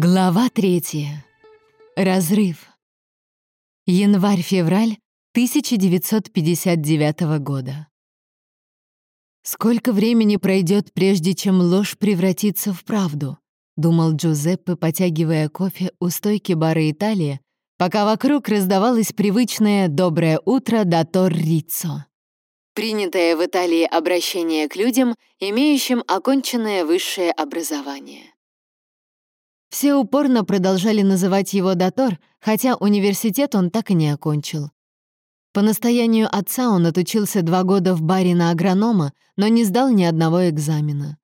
Глава третья. Разрыв. Январь-февраль 1959 года. «Сколько времени пройдет, прежде чем ложь превратится в правду?» — думал Джузеппе, потягивая кофе у стойки бара Италия, пока вокруг раздавалось привычное «доброе утро, датор Риццо». Принятое в Италии обращение к людям, имеющим оконченное высшее образование. Все упорно продолжали называть его Датор, хотя университет он так и не окончил. По настоянию отца он отучился два года в баре на агронома, но не сдал ни одного экзамена.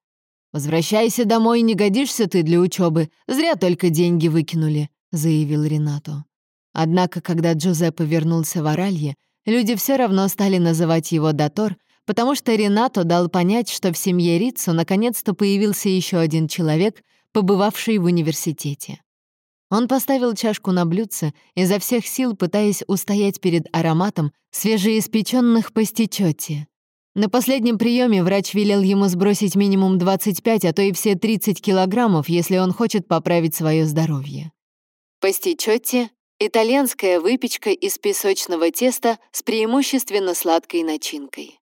«Возвращайся домой, не годишься ты для учебы, зря только деньги выкинули», — заявил Ренато. Однако, когда Джузеппе вернулся в Оралье, люди все равно стали называть его Датор, потому что Ренато дал понять, что в семье Риццо наконец-то появился еще один человек — побывавший в университете. Он поставил чашку на блюдце, изо всех сил пытаясь устоять перед ароматом свежеиспеченных пастичотти. На последнем приеме врач велел ему сбросить минимум 25, а то и все 30 килограммов, если он хочет поправить свое здоровье. Пастичотти — итальянская выпечка из песочного теста с преимущественно сладкой начинкой.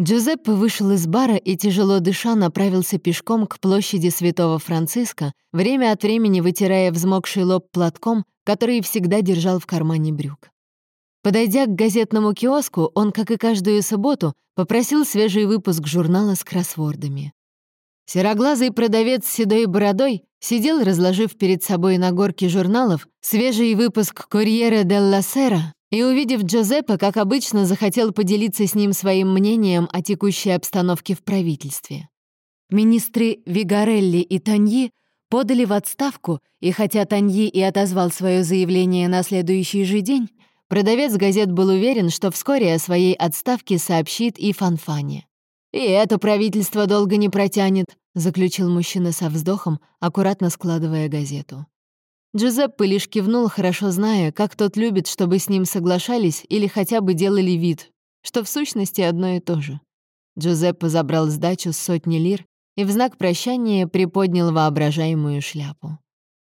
Джузеппе вышел из бара и, тяжело дыша, направился пешком к площади Святого Франциска, время от времени вытирая взмокший лоб платком, который всегда держал в кармане брюк. Подойдя к газетному киоску, он, как и каждую субботу, попросил свежий выпуск журнала с кроссвордами. Сероглазый продавец с седой бородой сидел, разложив перед собой на горке журналов, свежий выпуск «Корьере делла Сера», и, увидев Джозеппе, как обычно, захотел поделиться с ним своим мнением о текущей обстановке в правительстве. Министры Вигарелли и Таньи подали в отставку, и хотя Таньи и отозвал свое заявление на следующий же день, продавец газет был уверен, что вскоре о своей отставке сообщит и Фанфане. «И это правительство долго не протянет», — заключил мужчина со вздохом, аккуратно складывая газету. Джузеппе лишь кивнул, хорошо зная, как тот любит, чтобы с ним соглашались или хотя бы делали вид, что в сущности одно и то же. Джузеппе забрал сдачу с сотни лир и в знак прощания приподнял воображаемую шляпу.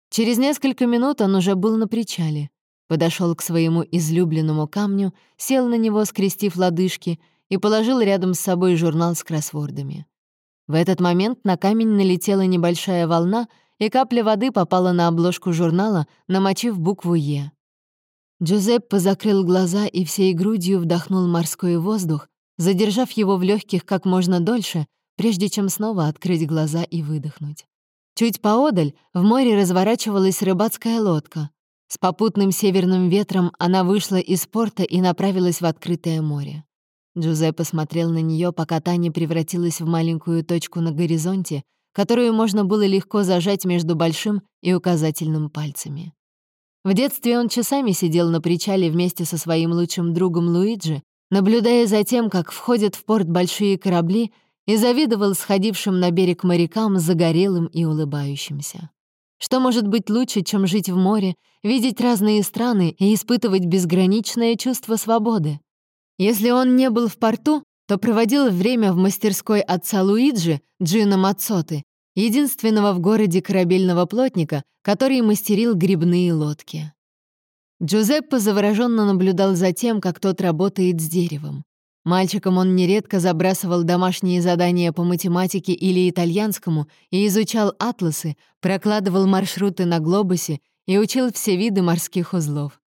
Через несколько минут он уже был на причале, подошел к своему излюбленному камню, сел на него, скрестив лодыжки, и положил рядом с собой журнал с кроссвордами. В этот момент на камень налетела небольшая волна — и капля воды попала на обложку журнала, намочив букву «Е». Джузеппе закрыл глаза и всей грудью вдохнул морской воздух, задержав его в легких как можно дольше, прежде чем снова открыть глаза и выдохнуть. Чуть поодаль в море разворачивалась рыбацкая лодка. С попутным северным ветром она вышла из порта и направилась в открытое море. Джузеппе смотрел на нее, пока та не превратилась в маленькую точку на горизонте, которую можно было легко зажать между большим и указательным пальцами. В детстве он часами сидел на причале вместе со своим лучшим другом Луиджи, наблюдая за тем, как входят в порт большие корабли, и завидовал сходившим на берег морякам, загорелым и улыбающимся. Что может быть лучше, чем жить в море, видеть разные страны и испытывать безграничное чувство свободы? Если он не был в порту, то проводил время в мастерской отца Луиджи, Джина Мацоты, единственного в городе корабельного плотника, который мастерил грибные лодки. Джузеппе завороженно наблюдал за тем, как тот работает с деревом. Мальчиком он нередко забрасывал домашние задания по математике или итальянскому и изучал атласы, прокладывал маршруты на глобусе и учил все виды морских узлов.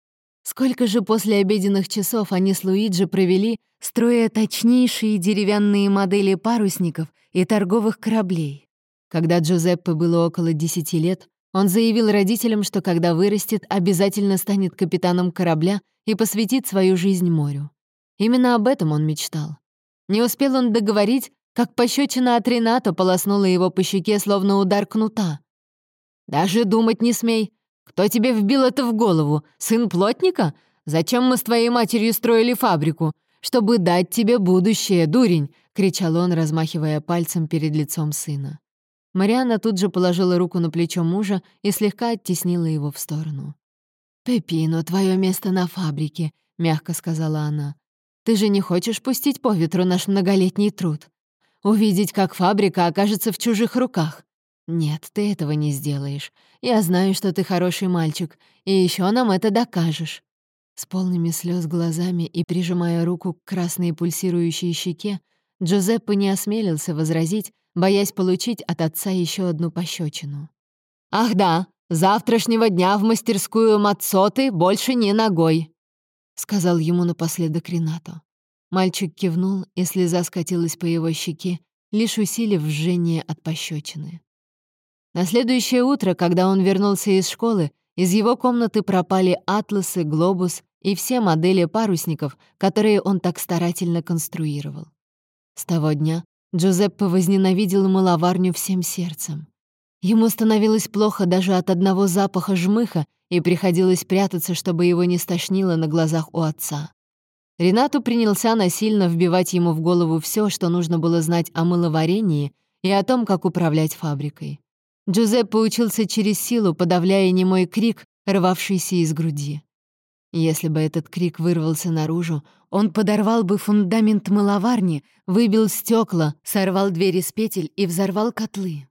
Сколько же после обеденных часов они с Луиджи провели, строя точнейшие деревянные модели парусников и торговых кораблей. Когда Джузеппе было около 10 лет, он заявил родителям, что когда вырастет, обязательно станет капитаном корабля и посвятит свою жизнь морю. Именно об этом он мечтал. Не успел он договорить, как пощечина от Рената полоснула его по щеке, словно удар кнута. «Даже думать не смей. Кто тебе вбил это в голову? Сын плотника? Зачем мы с твоей матерью строили фабрику? Чтобы дать тебе будущее, дурень!» — кричал он, размахивая пальцем перед лицом сына. Марианна тут же положила руку на плечо мужа и слегка оттеснила его в сторону. «Пепино, твое место на фабрике», — мягко сказала она. «Ты же не хочешь пустить по ветру наш многолетний труд? Увидеть, как фабрика окажется в чужих руках. «Нет, ты этого не сделаешь. Я знаю, что ты хороший мальчик, и еще нам это докажешь». С полными слез глазами и прижимая руку к красной пульсирующей щеке, Джузеппе не осмелился возразить, боясь получить от отца еще одну пощечину. «Ах да, завтрашнего дня в мастерскую Мацоты больше не ногой», — сказал ему напоследок Ренато. Мальчик кивнул, и слеза скатилась по его щеке, лишь усилив жжение от пощечины. На следующее утро, когда он вернулся из школы, из его комнаты пропали атласы, глобус и все модели парусников, которые он так старательно конструировал. С того дня Джузеппе возненавидел маловарню всем сердцем. Ему становилось плохо даже от одного запаха жмыха, и приходилось прятаться, чтобы его не стошнило на глазах у отца. Ренату принялся насильно вбивать ему в голову все, что нужно было знать о мыловарении и о том, как управлять фабрикой. Джузеппе учился через силу, подавляя немой крик, рвавшийся из груди. Если бы этот крик вырвался наружу, он подорвал бы фундамент мыловарни, выбил стекла, сорвал двери с петель и взорвал котлы.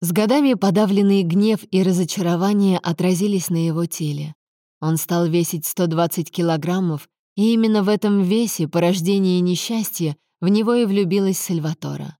С годами подавленный гнев и разочарование отразились на его теле. Он стал весить 120 килограммов, и именно в этом весе, порождении несчастья, в него и влюбилась Сальватора.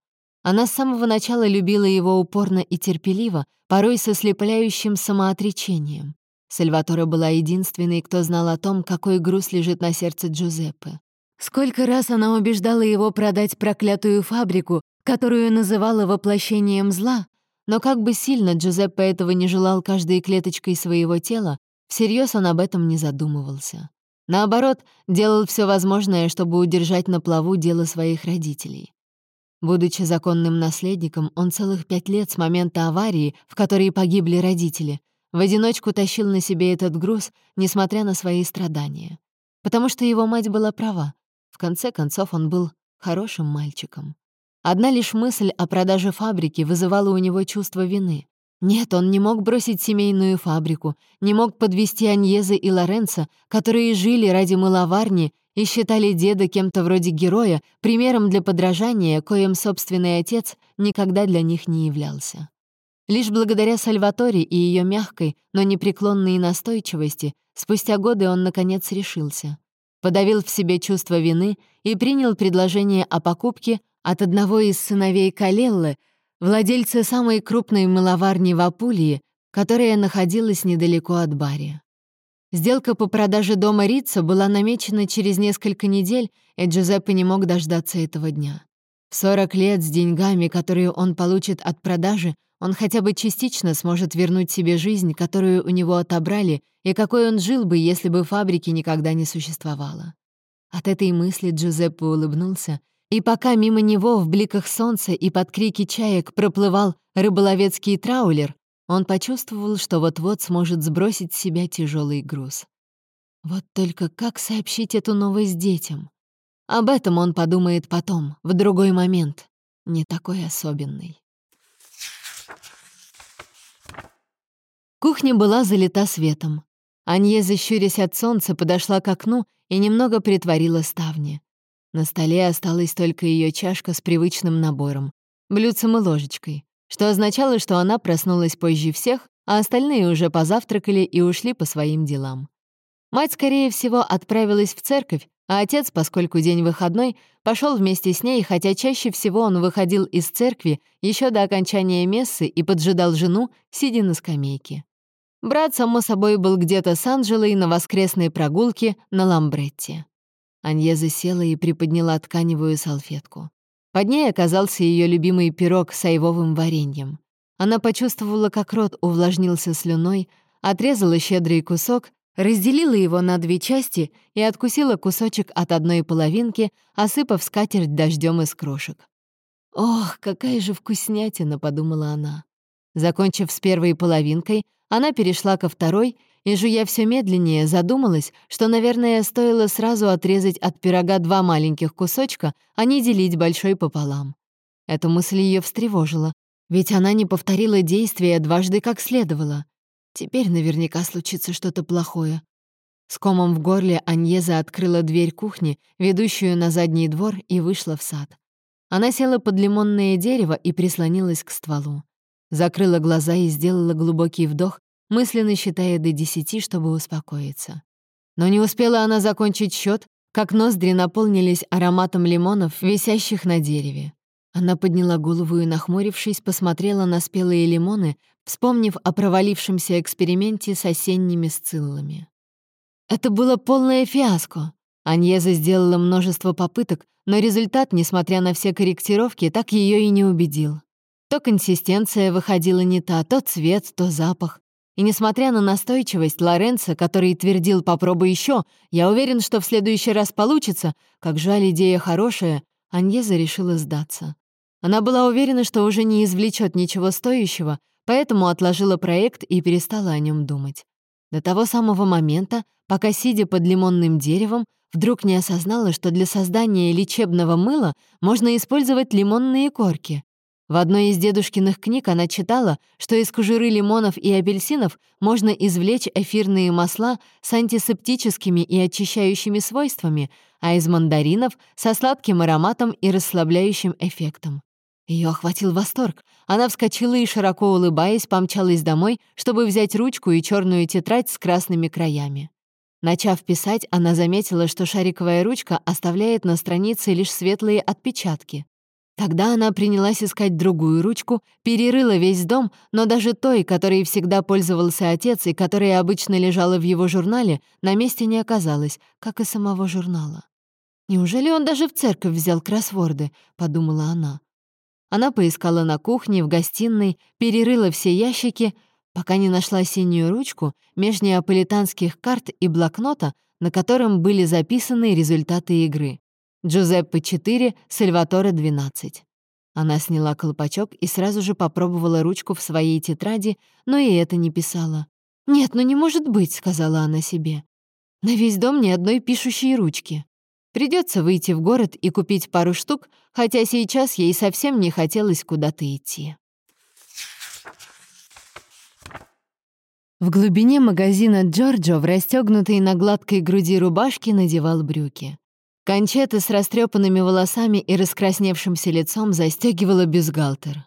Она с самого начала любила его упорно и терпеливо, порой со слепляющим самоотречением. Сальватора была единственной, кто знал о том, какой груз лежит на сердце Джузеппе. Сколько раз она убеждала его продать проклятую фабрику, которую называла воплощением зла, но как бы сильно Джузеппе этого не желал каждой клеточкой своего тела, всерьез он об этом не задумывался. Наоборот, делал все возможное, чтобы удержать на плаву дело своих родителей. Будучи законным наследником, он целых пять лет с момента аварии, в которой погибли родители, в одиночку тащил на себе этот груз, несмотря на свои страдания. Потому что его мать была права. В конце концов, он был хорошим мальчиком. Одна лишь мысль о продаже фабрики вызывала у него чувство вины. Нет, он не мог бросить семейную фабрику, не мог подвести Аньеза и Лоренца, которые жили ради мыловарни и считали деда кем-то вроде героя, примером для подражания, коим собственный отец никогда для них не являлся. Лишь благодаря Сальваторе и ее мягкой, но непреклонной настойчивости спустя годы он, наконец, решился. Подавил в себе чувство вины и принял предложение о покупке от одного из сыновей Калеллы, владельца самой крупной мыловарни в Апулии, которая находилась недалеко от Бари. Сделка по продаже дома Рица была намечена через несколько недель, и Джузеппе не мог дождаться этого дня. В 40 лет с деньгами, которые он получит от продажи, он хотя бы частично сможет вернуть себе жизнь, которую у него отобрали, и какой он жил бы, если бы фабрики никогда не существовало. От этой мысли Джузеппе улыбнулся, и пока мимо него в бликах солнца и под крики чаек проплывал рыболовецкий траулер, он почувствовал, что вот-вот сможет сбросить с себя тяжелый груз. Вот только как сообщить эту новость детям? Об этом он подумает потом, в другой момент, не такой особенный. Кухня была залита светом. Анье, защурясь от солнца, подошла к окну и немного притворила ставни. На столе осталась только ее чашка с привычным набором, блюдцем и ложечкой, что означало, что она проснулась позже всех, а остальные уже позавтракали и ушли по своим делам. Мать, скорее всего, отправилась в церковь, а отец, поскольку день выходной, пошел вместе с ней, хотя чаще всего он выходил из церкви еще до окончания мессы и поджидал жену, сидя на скамейке. Брат, само собой, был где-то с Анджелой на воскресной прогулке на Ламбретте. Аньеза села и приподняла тканевую салфетку. Под ней оказался ее любимый пирог с айвовым вареньем. Она почувствовала, как рот увлажнился слюной, отрезала щедрый кусок, разделила его на две части и откусила кусочек от одной половинки, осыпав скатерть дождем из крошек. «Ох, какая же вкуснятина!» — подумала она. Закончив с первой половинкой, она перешла ко второй и, жуя все медленнее, задумалась, что, наверное, стоило сразу отрезать от пирога два маленьких кусочка, а не делить большой пополам. Эта мысль ее встревожила, ведь она не повторила действия дважды как следовало. Теперь наверняка случится что-то плохое. С комом в горле Аньеза открыла дверь кухни, ведущую на задний двор, и вышла в сад. Она села под лимонное дерево и прислонилась к стволу. Закрыла глаза и сделала глубокий вдох, мысленно считая до десяти, чтобы успокоиться. Но не успела она закончить счет, как ноздри наполнились ароматом лимонов, висящих на дереве. Она подняла голову и, нахмурившись, посмотрела на спелые лимоны, вспомнив о провалившемся эксперименте с осенними сциллами. Это было полное фиаско. Аньеза сделала множество попыток, но результат, несмотря на все корректировки, так ее и не убедил. То консистенция выходила не та, то цвет, то запах. И несмотря на настойчивость Лоренца, который твердил «попробуй еще», я уверен, что в следующий раз получится, как жаль, идея хорошая, Аньеза решила сдаться. Она была уверена, что уже не извлечет ничего стоящего, поэтому отложила проект и перестала о нем думать. До того самого момента, пока, сидя под лимонным деревом, вдруг не осознала, что для создания лечебного мыла можно использовать лимонные корки. В одной из дедушкиных книг она читала, что из кожуры лимонов и апельсинов можно извлечь эфирные масла с антисептическими и очищающими свойствами, а из мандаринов — со сладким ароматом и расслабляющим эффектом. Ее охватил восторг. Она вскочила и, широко улыбаясь, помчалась домой, чтобы взять ручку и черную тетрадь с красными краями. Начав писать, она заметила, что шариковая ручка оставляет на странице лишь светлые отпечатки. Тогда она принялась искать другую ручку, перерыла весь дом, но даже той, которой всегда пользовался отец и которая обычно лежала в его журнале, на месте не оказалось, как и самого журнала. «Неужели он даже в церковь взял кроссворды?» — подумала она. Она поискала на кухне, в гостиной, перерыла все ящики, пока не нашла синюю ручку меж неаполитанских карт и блокнота, на котором были записаны результаты игры. Джузеппе 4, Сальваторе 12. Она сняла колпачок и сразу же попробовала ручку в своей тетради, но и это не писала. «Нет, ну не может быть», — сказала она себе. «На весь дом ни одной пишущей ручки. Придется выйти в город и купить пару штук, хотя сейчас ей совсем не хотелось куда-то идти». В глубине магазина Джорджо в расстегнутой на гладкой груди рубашке надевал брюки. Кончета с растрепанными волосами и раскрасневшимся лицом застегивала бюстгальтер.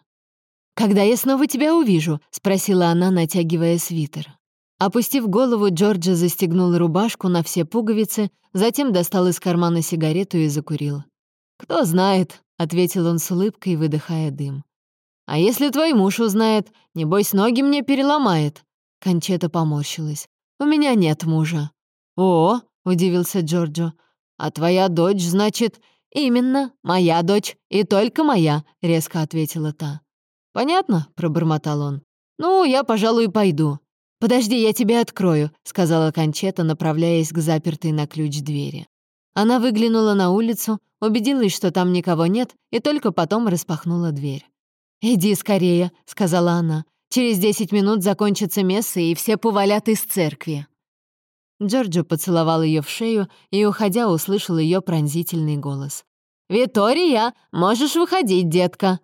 «Когда я снова тебя увижу?» — спросила она, натягивая свитер. Опустив голову, Джорджа застегнул рубашку на все пуговицы, затем достал из кармана сигарету и закурил. «Кто знает», — ответил он с улыбкой, выдыхая дым. «А если твой муж узнает, небось, ноги мне переломает?» Кончета поморщилась. «У меня нет мужа». «О!» — удивился Джорджо. «А твоя дочь, значит...» «Именно, моя дочь, и только моя», — резко ответила та. «Понятно», — пробормотал он. «Ну, я, пожалуй, пойду». «Подожди, я тебе открою», — сказала Кончета, направляясь к запертой на ключ двери. Она выглянула на улицу, убедилась, что там никого нет, и только потом распахнула дверь. «Иди скорее», — сказала она. «Через десять минут закончится месса, и все повалят из церкви». Джорджо поцеловал ее в шею и, уходя, услышал ее пронзительный голос. «Витория, можешь выходить, детка!»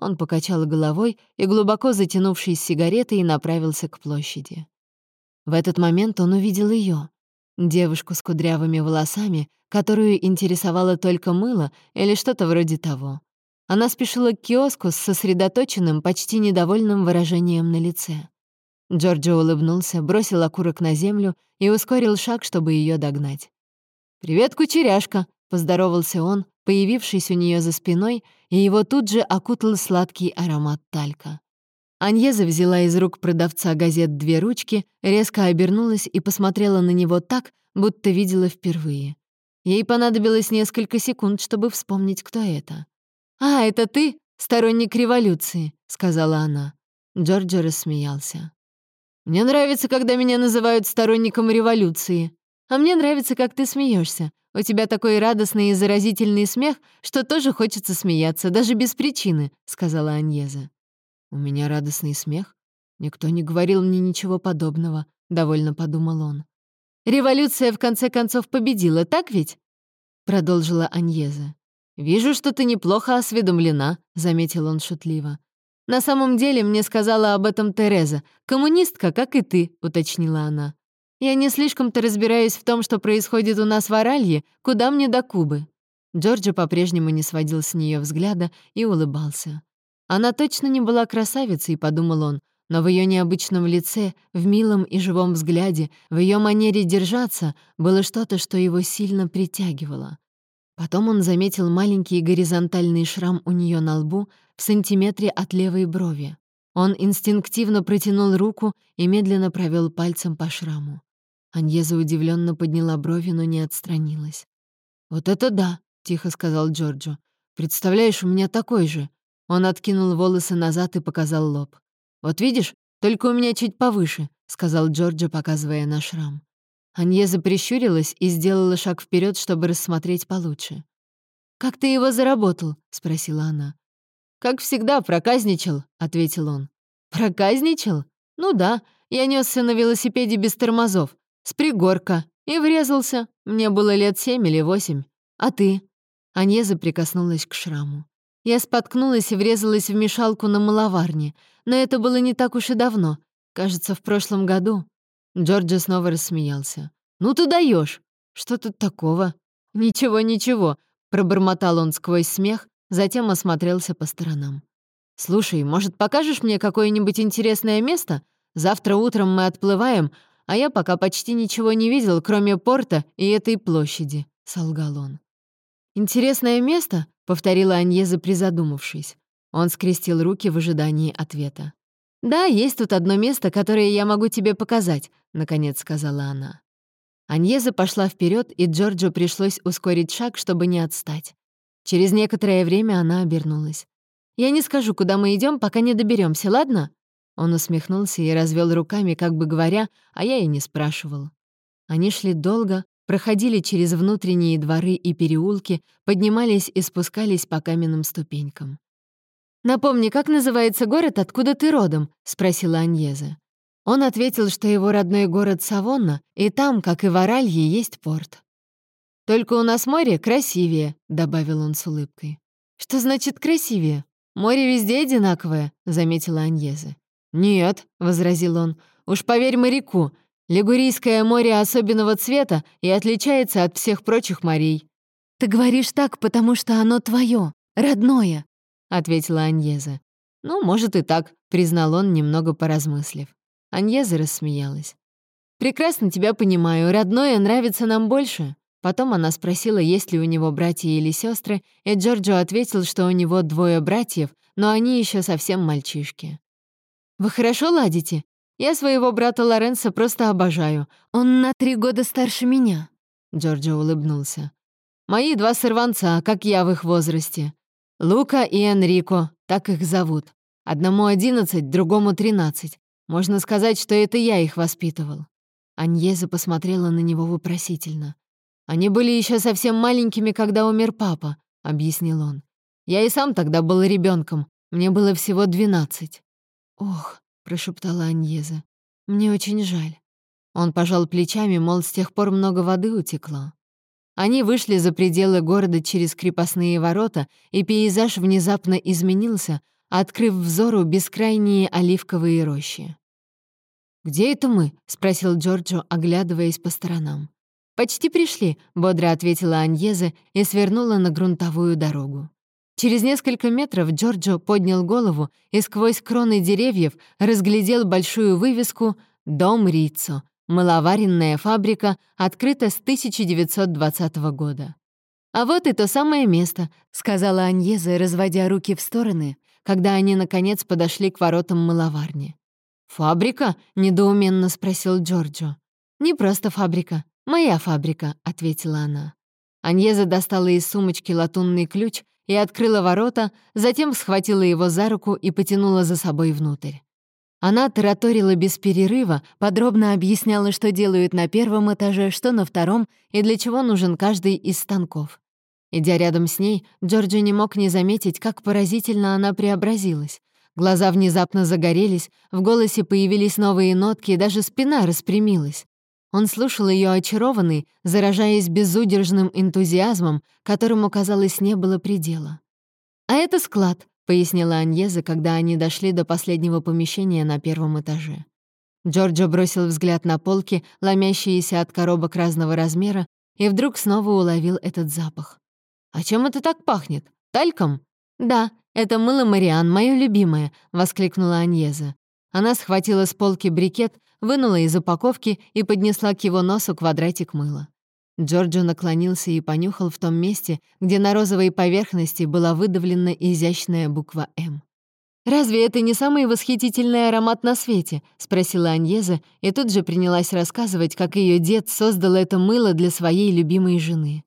Он покачал головой и, глубоко затянувшись сигаретой, направился к площади. В этот момент он увидел ее, девушку с кудрявыми волосами, которую интересовало только мыло или что-то вроде того. Она спешила к киоску с сосредоточенным, почти недовольным выражением на лице. Джорджо улыбнулся, бросил окурок на землю и ускорил шаг, чтобы ее догнать. «Привет, кучеряшка!» — поздоровался он, появившись у нее за спиной, и его тут же окутал сладкий аромат талька. Аньеза взяла из рук продавца газет две ручки, резко обернулась и посмотрела на него так, будто видела впервые. Ей понадобилось несколько секунд, чтобы вспомнить, кто это. «А, это ты, сторонник революции», — сказала она. Джорджо рассмеялся. Мне нравится, когда меня называют сторонником революции. А мне нравится, как ты смеешься. У тебя такой радостный и заразительный смех, что тоже хочется смеяться, даже без причины», — сказала Аньеза. «У меня радостный смех? Никто не говорил мне ничего подобного», — довольно подумал он. «Революция, в конце концов, победила, так ведь?» — продолжила Аньеза. «Вижу, что ты неплохо осведомлена», — заметил он шутливо. «На самом деле мне сказала об этом Тереза. Коммунистка, как и ты», — уточнила она. «Я не слишком-то разбираюсь в том, что происходит у нас в Оралье, куда мне до Кубы». Джорджи по-прежнему не сводил с нее взгляда и улыбался. Она точно не была красавицей, подумал он, но в ее необычном лице, в милом и живом взгляде, в ее манере держаться было что-то, что его сильно притягивало. Потом он заметил маленький горизонтальный шрам у нее на лбу в сантиметре от левой брови. Он инстинктивно протянул руку и медленно провел пальцем по шраму. Аньеза удивленно подняла брови, но не отстранилась. «Вот это да!» — тихо сказал Джорджо. «Представляешь, у меня такой же!» Он откинул волосы назад и показал лоб. «Вот видишь, только у меня чуть повыше», — сказал Джорджо, показывая на шрам. Аньеза прищурилась и сделала шаг вперед, чтобы рассмотреть получше. «Как ты его заработал?» — спросила она. «Как всегда, проказничал», — ответил он. «Проказничал? Ну да, я несся на велосипеде без тормозов, с пригорка, и врезался. Мне было лет семь или восемь. А ты?» Аньеза прикоснулась к шраму. Я споткнулась и врезалась в мешалку на маловарне, но это было не так уж и давно. Кажется, в прошлом году. Джорджи снова рассмеялся. «Ну ты даешь! Что тут такого?» «Ничего, ничего», — пробормотал он сквозь смех, затем осмотрелся по сторонам. «Слушай, может, покажешь мне какое-нибудь интересное место? Завтра утром мы отплываем, а я пока почти ничего не видел, кроме порта и этой площади», — солгал он. «Интересное место?» повторила Аньеза, призадумавшись. Он скрестил руки в ожидании ответа. «Да, есть тут одно место, которое я могу тебе показать», — наконец сказала она. Аньеза пошла вперед, и Джорджо пришлось ускорить шаг, чтобы не отстать. Через некоторое время она обернулась. «Я не скажу, куда мы идем, пока не доберемся, ладно?» Он усмехнулся и развел руками, как бы говоря, а я и не спрашивал. Они шли долго, проходили через внутренние дворы и переулки, поднимались и спускались по каменным ступенькам. «Напомни, как называется город, откуда ты родом?» — спросила Аньеза. Он ответил, что его родной город Савонна, и там, как и в Оралье, есть порт. «Только у нас море красивее», — добавил он с улыбкой. «Что значит красивее? Море везде одинаковое», — заметила Аньеза. «Нет», — возразил он, — «уж поверь моряку, Лигурийское море особенного цвета и отличается от всех прочих морей». «Ты говоришь так, потому что оно твое, родное», — ответила Аньеза. «Ну, может и так», — признал он, немного поразмыслив. Аньеза рассмеялась. «Прекрасно тебя понимаю, родное нравится нам больше». Потом она спросила, есть ли у него братья или сестры, и Джорджо ответил, что у него двое братьев, но они еще совсем мальчишки. «Вы хорошо ладите?» Я своего брата Лоренса просто обожаю. Он на три года старше меня». Джорджо улыбнулся. «Мои два сорванца, как я в их возрасте. Лука и Энрико, так их зовут. Одному одиннадцать, другому тринадцать. Можно сказать, что это я их воспитывал». Аньеза посмотрела на него вопросительно. «Они были еще совсем маленькими, когда умер папа», — объяснил он. «Я и сам тогда был ребенком. Мне было всего двенадцать». «Ох», прошептала Аньеза. «Мне очень жаль». Он пожал плечами, мол, с тех пор много воды утекло. Они вышли за пределы города через крепостные ворота, и пейзаж внезапно изменился, открыв взору бескрайние оливковые рощи. «Где это мы?» — спросил Джорджо, оглядываясь по сторонам. «Почти пришли», — бодро ответила Аньеза и свернула на грунтовую дорогу. Через несколько метров Джорджо поднял голову и сквозь кроны деревьев разглядел большую вывеску «Дом Риццо», маловаренная фабрика, открыта с 1920 года. «А вот и то самое место», — сказала Аньеза, разводя руки в стороны, когда они, наконец, подошли к воротам маловарни. «Фабрика?» — недоуменно спросил Джорджо. «Не просто фабрика. Моя фабрика», — ответила она. Аньеза достала из сумочки латунный ключ и открыла ворота, затем схватила его за руку и потянула за собой внутрь. Она тараторила без перерыва, подробно объясняла, что делают на первом этаже, что на втором и для чего нужен каждый из станков. Идя рядом с ней, Джорджи не мог не заметить, как поразительно она преобразилась. Глаза внезапно загорелись, в голосе появились новые нотки, и даже спина распрямилась. Он слушал ее очарованный, заражаясь безудержным энтузиазмом, которому, казалось, не было предела. «А это склад», — пояснила Аньеза, когда они дошли до последнего помещения на первом этаже. Джорджо бросил взгляд на полки, ломящиеся от коробок разного размера, и вдруг снова уловил этот запах. «А чем это так пахнет? Тальком?» «Да, «Это мыло Мариан, моё любимое», — воскликнула Аньеза. Она схватила с полки брикет, вынула из упаковки и поднесла к его носу квадратик мыла. Джорджо наклонился и понюхал в том месте, где на розовой поверхности была выдавлена изящная буква «М». «Разве это не самый восхитительный аромат на свете?» — спросила Аньеза, и тут же принялась рассказывать, как ее дед создал это мыло для своей любимой жены.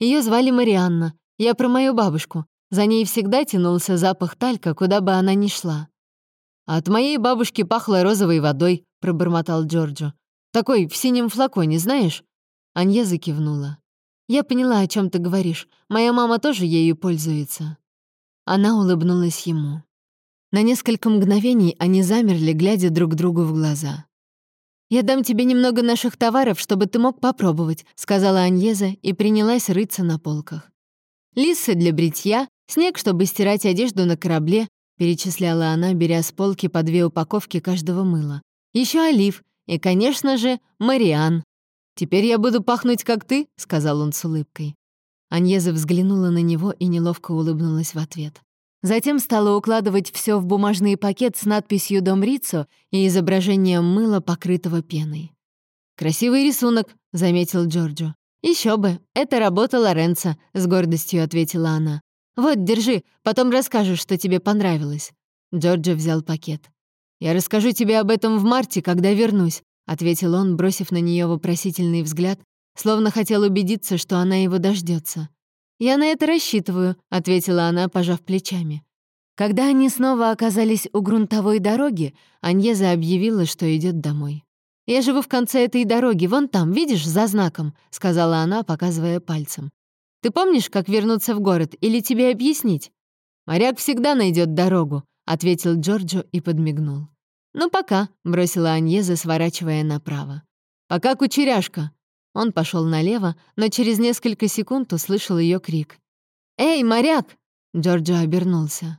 Ее звали Марианна. Я про мою бабушку. За ней всегда тянулся запах талька, куда бы она ни шла. «От моей бабушки пахло розовой водой», — пробормотал Джорджо. «Такой, в синем флаконе, знаешь?» Аньеза кивнула. «Я поняла, о чем ты говоришь. Моя мама тоже ею пользуется». Она улыбнулась ему. На несколько мгновений они замерли, глядя друг другу в глаза. «Я дам тебе немного наших товаров, чтобы ты мог попробовать», сказала Аньеза и принялась рыться на полках. «Лисы для бритья, снег, чтобы стирать одежду на корабле», перечисляла она, беря с полки по две упаковки каждого мыла. Еще олив и, конечно же, Мариан. «Теперь я буду пахнуть, как ты», — сказал он с улыбкой. Аньеза взглянула на него и неловко улыбнулась в ответ. Затем стала укладывать все в бумажный пакет с надписью «Дом Риццо» и изображением мыла, покрытого пеной. «Красивый рисунок», — заметил Джорджо. Еще бы, это работа Лоренца», — с гордостью ответила она. «Вот, держи, потом расскажешь, что тебе понравилось». Джорджо взял пакет. «Я расскажу тебе об этом в марте, когда вернусь», — ответил он, бросив на нее вопросительный взгляд, словно хотел убедиться, что она его дождется. «Я на это рассчитываю», — ответила она, пожав плечами. Когда они снова оказались у грунтовой дороги, Аньеза объявила, что идет домой. «Я живу в конце этой дороги, вон там, видишь, за знаком», — сказала она, показывая пальцем. «Ты помнишь, как вернуться в город, или тебе объяснить?» «Моряк всегда найдет дорогу», — ответил Джорджо и подмигнул. «Ну, пока», — бросила Аньеза, сворачивая направо. «Пока, кучеряшка», он пошел налево, но через несколько секунд услышал ее крик. «Эй, моряк!» Джорджо обернулся.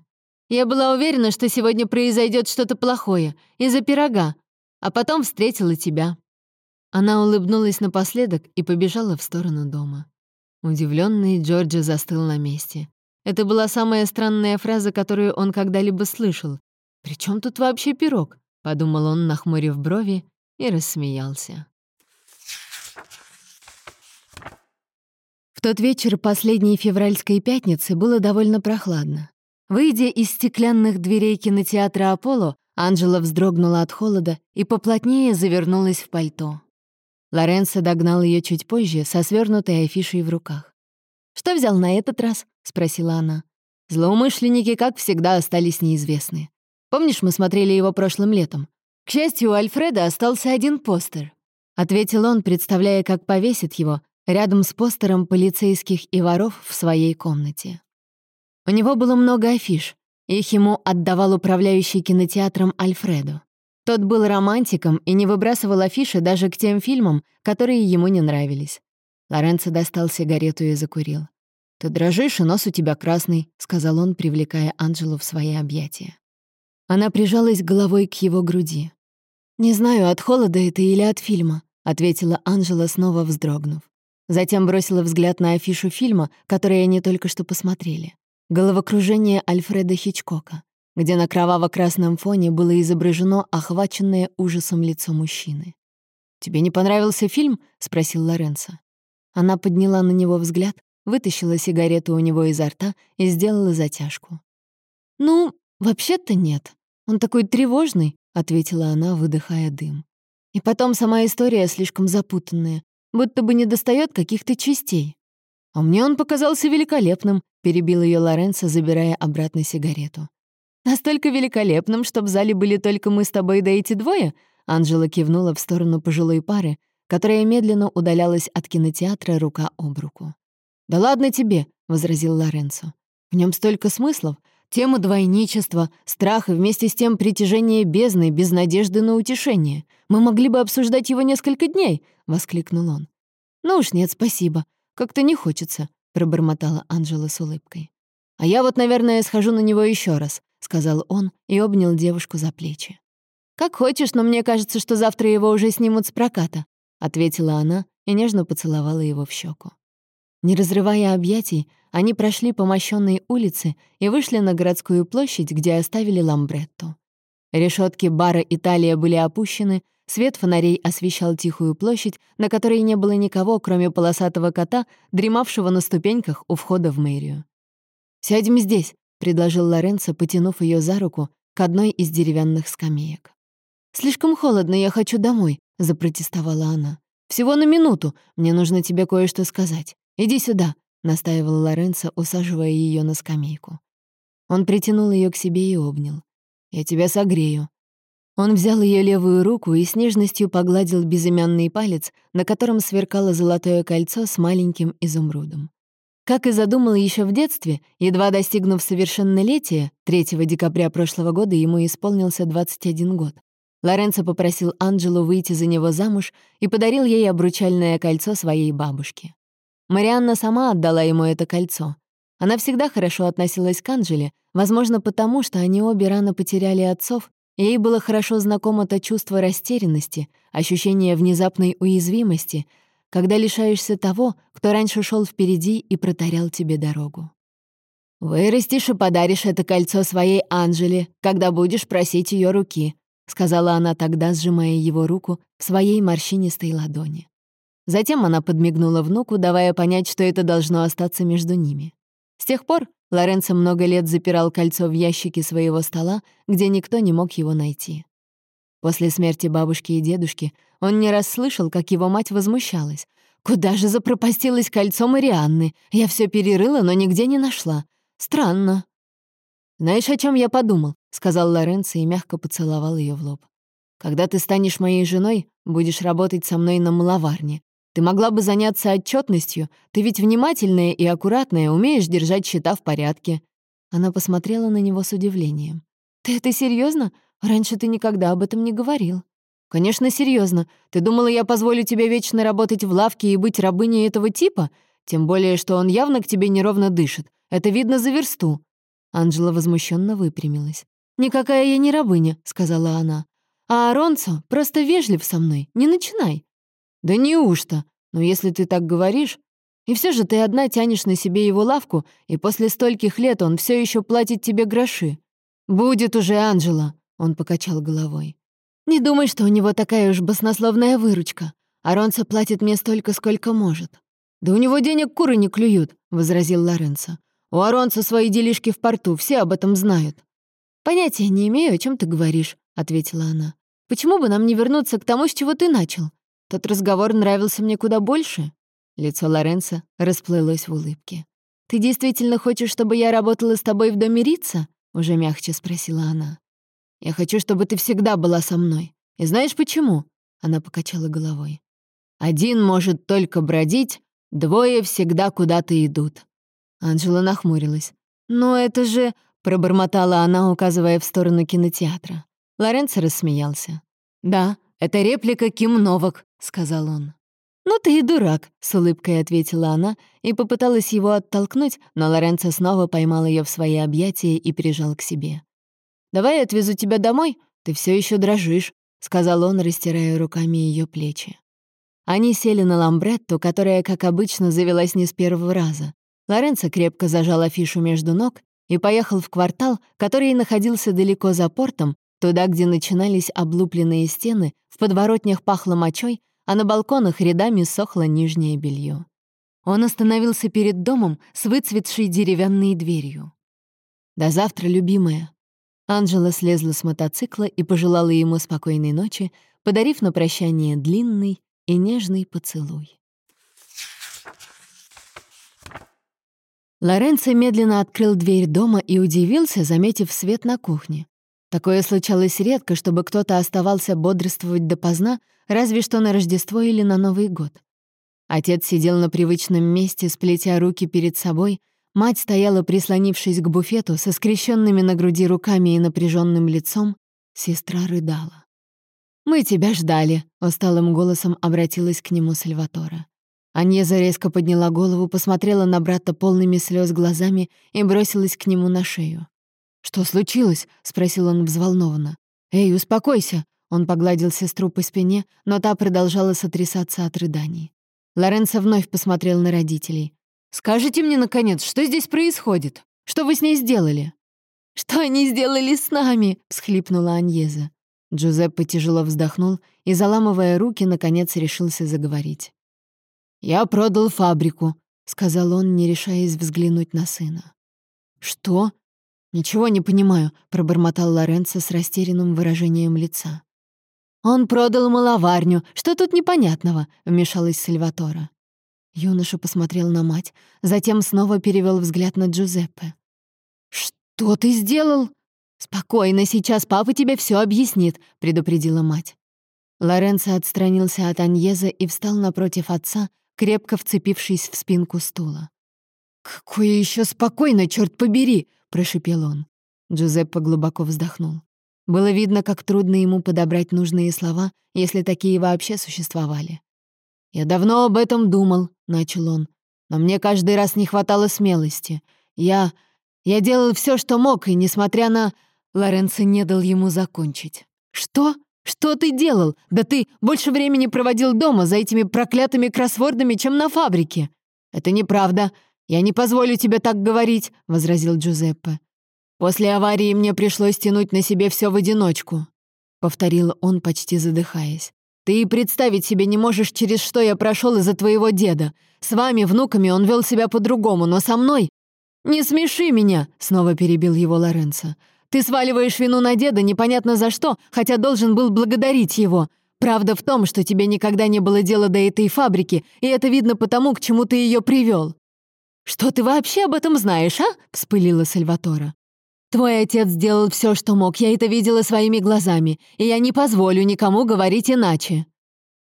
«Я была уверена, что сегодня произойдет что-то плохое, из-за пирога, а потом встретила тебя». Она улыбнулась напоследок и побежала в сторону дома. Удивленный Джорджо застыл на месте. Это была самая странная фраза, которую он когда-либо слышал. «При чем тут вообще пирог?» — подумал он, нахмурив брови, и рассмеялся. Тот вечер последней февральской пятницы было довольно прохладно. Выйдя из стеклянных дверей кинотеатра «Аполло», Анжела вздрогнула от холода и поплотнее завернулась в пальто. Лоренцо догнал ее чуть позже со свернутой афишей в руках. «Что взял на этот раз?» — спросила она. Злоумышленники, как всегда, остались неизвестны. Помнишь, мы смотрели его прошлым летом? К счастью, у Альфреда остался один постер. Ответил он, представляя, как повесит его, рядом с постером полицейских и воров в своей комнате. У него было много афиш, их ему отдавал управляющий кинотеатром Альфредо. Тот был романтиком и не выбрасывал афиши даже к тем фильмам, которые ему не нравились. Лоренцо достал сигарету и закурил. «Ты дрожишь, и нос у тебя красный», — сказал он, привлекая Анджелу в свои объятия. Она прижалась головой к его груди. «Не знаю, от холода это или от фильма», — ответила Анжела, снова вздрогнув. Затем бросила взгляд на афишу фильма, который они только что посмотрели. Головокружение Альфреда Хичкока, где на кроваво-красном фоне было изображено охваченное ужасом лицо мужчины. «Тебе не понравился фильм?» — спросил Лоренцо. Она подняла на него взгляд, вытащила сигарету у него изо рта и сделала затяжку. «Ну, вообще-то нет. Он такой тревожный», — ответила она, выдыхая дым. «И потом сама история слишком запутанная будто бы недостает каких-то частей. А мне он показался великолепным, перебил ее Лоренцо, забирая обратно сигарету. Настолько великолепным, что в зале были только мы с тобой да эти двое? Анжела кивнула в сторону пожилой пары, которая медленно удалялась от кинотеатра рука об руку. «Да ладно тебе», — возразил Лоренцо. «В нем столько смыслов. Тема двойничества, страх и вместе с тем притяжение бездны без надежды на утешение. Мы могли бы обсуждать его несколько дней», — воскликнул он. «Ну уж нет, спасибо. Как-то не хочется», — пробормотала Анжела с улыбкой. «А я вот, наверное, схожу на него еще раз», — сказал он и обнял девушку за плечи. «Как хочешь, но мне кажется, что завтра его уже снимут с проката», — ответила она и нежно поцеловала его в щеку. Не разрывая объятий, они прошли по мощенной улице и вышли на городскую площадь, где оставили ламбретту. Решетки бара «Италия» были опущены, свет фонарей освещал тихую площадь, на которой не было никого, кроме полосатого кота, дремавшего на ступеньках у входа в мэрию. «Сядем здесь», — предложил Лоренцо, потянув ее за руку к одной из деревянных скамеек. «Слишком холодно, я хочу домой», — запротестовала она. «Всего на минуту, мне нужно тебе кое-что сказать. Иди сюда», — настаивал Лоренцо, усаживая ее на скамейку. Он притянул ее к себе и обнял. «Я тебя согрею». Он взял ее левую руку и с нежностью погладил безымянный палец, на котором сверкало золотое кольцо с маленьким изумрудом. Как и задумал еще в детстве, едва достигнув совершеннолетия, 3 декабря прошлого года ему исполнился 21 год. Лоренцо попросил Анджелу выйти за него замуж и подарил ей обручальное кольцо своей бабушке. Марианна сама отдала ему это кольцо. Она всегда хорошо относилась к Анджеле, возможно, потому что они обе рано потеряли отцов, ей было хорошо знакомо то чувство растерянности, ощущение внезапной уязвимости, когда лишаешься того, кто раньше шел впереди и протарял тебе дорогу. «Вырастешь и подаришь это кольцо своей Анжеле, когда будешь просить ее руки», сказала она тогда, сжимая его руку в своей морщинистой ладони. Затем она подмигнула внуку, давая понять, что это должно остаться между ними. С тех пор Лоренцо много лет запирал кольцо в ящике своего стола, где никто не мог его найти. После смерти бабушки и дедушки он не раз слышал, как его мать возмущалась. «Куда же запропастилось кольцо Марианны? Я все перерыла, но нигде не нашла. Странно». «Знаешь, о чем я подумал?» — сказал Лоренцо и мягко поцеловал ее в лоб. «Когда ты станешь моей женой, будешь работать со мной на маловарне. Ты могла бы заняться отчетностью. Ты ведь внимательная и аккуратная, умеешь держать счета в порядке». Она посмотрела на него с удивлением. «Ты это серьезно? Раньше ты никогда об этом не говорил». «Конечно, серьезно. Ты думала, я позволю тебе вечно работать в лавке и быть рабыней этого типа? Тем более, что он явно к тебе неровно дышит. Это видно за версту». Анжела возмущенно выпрямилась. «Никакая я не рабыня», — сказала она. «А Аронцо просто вежлив со мной. Не начинай». «Да неужто? Но если ты так говоришь...» И все же ты одна тянешь на себе его лавку, и после стольких лет он все еще платит тебе гроши. «Будет уже, Анжела», — он покачал головой. «Не думай, что у него такая уж баснословная выручка. Аронса платит мне столько, сколько может». «Да у него денег куры не клюют», — возразил Лоренцо. «У Аронса свои делишки в порту, все об этом знают». «Понятия не имею, о чем ты говоришь», — ответила она. «Почему бы нам не вернуться к тому, с чего ты начал? Тот разговор нравился мне куда больше». Лицо Лоренцо расплылось в улыбке. «Ты действительно хочешь, чтобы я работала с тобой в доме Рица?» — уже мягче спросила она. «Я хочу, чтобы ты всегда была со мной. И знаешь почему?» — она покачала головой. «Один может только бродить, двое всегда куда-то идут». Анжела нахмурилась. «Но это же...» — пробормотала она, указывая в сторону кинотеатра. Лоренцо рассмеялся. «Да, это реплика Ким Новак», — сказал он. «Ну ты и дурак», — с улыбкой ответила она и попыталась его оттолкнуть, но Лоренцо снова поймал ее в свои объятия и прижал к себе. «Давай я отвезу тебя домой, ты все еще дрожишь», — сказал он, растирая руками ее плечи. Они сели на ламбретту, которая, как обычно, завелась не с первого раза. Лоренцо крепко зажал афишу между ног и поехал в квартал, который находился далеко за портом, туда, где начинались облупленные стены, подворотнях пахло мочой, а на балконах рядами сохло нижнее белье. Он остановился перед домом с выцветшей деревянной дверью. «До завтра, любимая». Анжела слезла с мотоцикла и пожелала ему спокойной ночи, подарив на прощание длинный и нежный поцелуй. Лоренцо медленно открыл дверь дома и удивился, заметив свет на кухне. Такое случалось редко, чтобы кто-то оставался бодрствовать допоздна, разве что на Рождество или на Новый год. Отец сидел на привычном месте, сплетя руки перед собой, мать стояла, прислонившись к буфету, со скрещенными на груди руками и напряженным лицом, сестра рыдала. «Мы тебя ждали», — усталым голосом обратилась к нему Сальватора. Аньеза резко подняла голову, посмотрела на брата полными слез глазами и бросилась к нему на шею. «Что случилось?» — спросил он взволнованно. «Эй, успокойся!» Он погладил сестру по спине, но та продолжала сотрясаться от рыданий. Лоренцо вновь посмотрел на родителей. Скажите мне, наконец, что здесь происходит? Что вы с ней сделали?» «Что они сделали с нами?» — всхлипнула Аньеза. Джузеппе тяжело вздохнул и, заламывая руки, наконец решился заговорить. «Я продал фабрику», — сказал он, не решаясь взглянуть на сына. «Что?» «Ничего не понимаю», — пробормотал Лоренцо с растерянным выражением лица. «Он продал маловарню. Что тут непонятного?» — вмешалась Сальватора. Юноша посмотрел на мать, затем снова перевел взгляд на Джузеппе. «Что ты сделал?» «Спокойно, сейчас папа тебе все объяснит», — предупредила мать. Лоренцо отстранился от Аньеза и встал напротив отца, крепко вцепившись в спинку стула. «Какое еще спокойно, черт побери!» — прошипел он. Джузеппе глубоко вздохнул. Было видно, как трудно ему подобрать нужные слова, если такие вообще существовали. «Я давно об этом думал», — начал он, «но мне каждый раз не хватало смелости. Я... я делал все, что мог, и несмотря на...» Лоренцо не дал ему закончить. «Что? Что ты делал? Да ты больше времени проводил дома за этими проклятыми кроссвордами, чем на фабрике!» «Это неправда. Я не позволю тебе так говорить», — возразил Джузеппе. «После аварии мне пришлось тянуть на себе все в одиночку», — повторил он, почти задыхаясь. «Ты и представить себе не можешь, через что я прошел из-за твоего деда. С вами, внуками, он вел себя по-другому, но со мной...» «Не смеши меня!» — снова перебил его Лоренцо. «Ты сваливаешь вину на деда непонятно за что, хотя должен был благодарить его. Правда в том, что тебе никогда не было дела до этой фабрики, и это видно потому, к чему ты ее привел. «Что ты вообще об этом знаешь, а?» — вспылила Сальватора. «Твой отец сделал все, что мог, я это видела своими глазами, и я не позволю никому говорить иначе».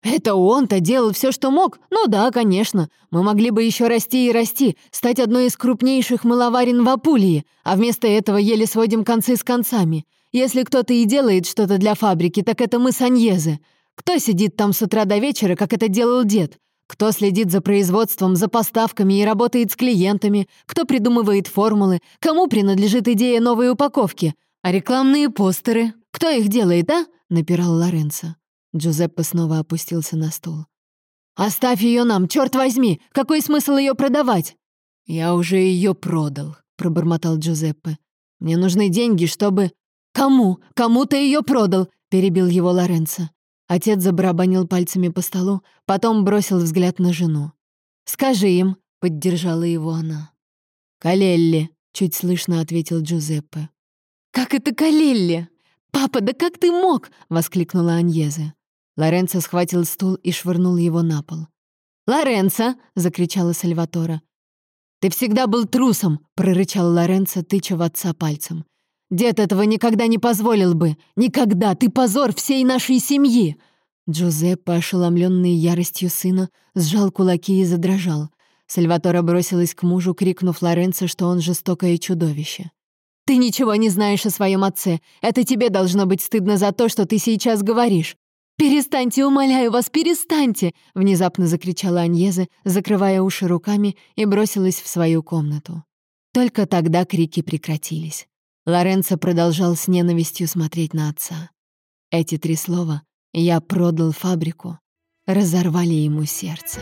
«Это он-то делал все, что мог? Ну да, конечно. Мы могли бы еще расти и расти, стать одной из крупнейших мыловарен в Апулии, а вместо этого еле сводим концы с концами. Если кто-то и делает что-то для фабрики, так это мы с Аньезе. Кто сидит там с утра до вечера, как это делал дед? Кто следит за производством, за поставками и работает с клиентами? Кто придумывает формулы? Кому принадлежит идея новой упаковки? А рекламные постеры? Кто их делает, а?» — напирал Лоренцо. Джузеппе снова опустился на стул. «Оставь ее нам, черт возьми! Какой смысл ее продавать?» «Я уже ее продал», — пробормотал Джузеппе. «Мне нужны деньги, чтобы...» «Кому? Кому ты ее продал?» — перебил его Лоренцо. Отец забарабанил пальцами по столу, потом бросил взгляд на жену. «Скажи им», — поддержала его она. «Калелли», — чуть слышно ответил Джузеппе. «Как это Калелли? Папа, да как ты мог?» — воскликнула Аньезе. Лоренцо схватил стул и швырнул его на пол. «Лоренцо!» — закричала Сальватора. «Ты всегда был трусом!» — прорычал Лоренцо, тыча в отца пальцем. Дед этого никогда не позволил бы. Никогда! Ты позор всей нашей семьи!» Джузеппе, ошеломленный яростью сына, сжал кулаки и задрожал. Сальватора бросилась к мужу, крикнув Лоренцо, что он жестокое чудовище. «Ты ничего не знаешь о своем отце. Это тебе должно быть стыдно за то, что ты сейчас говоришь. «Перестаньте, умоляю вас, перестаньте!» — внезапно закричала Аньезе, закрывая уши руками и бросилась в свою комнату. Только тогда крики прекратились. Лоренцо продолжал с ненавистью смотреть на отца. Эти три слова «я продал фабрику» разорвали ему сердце.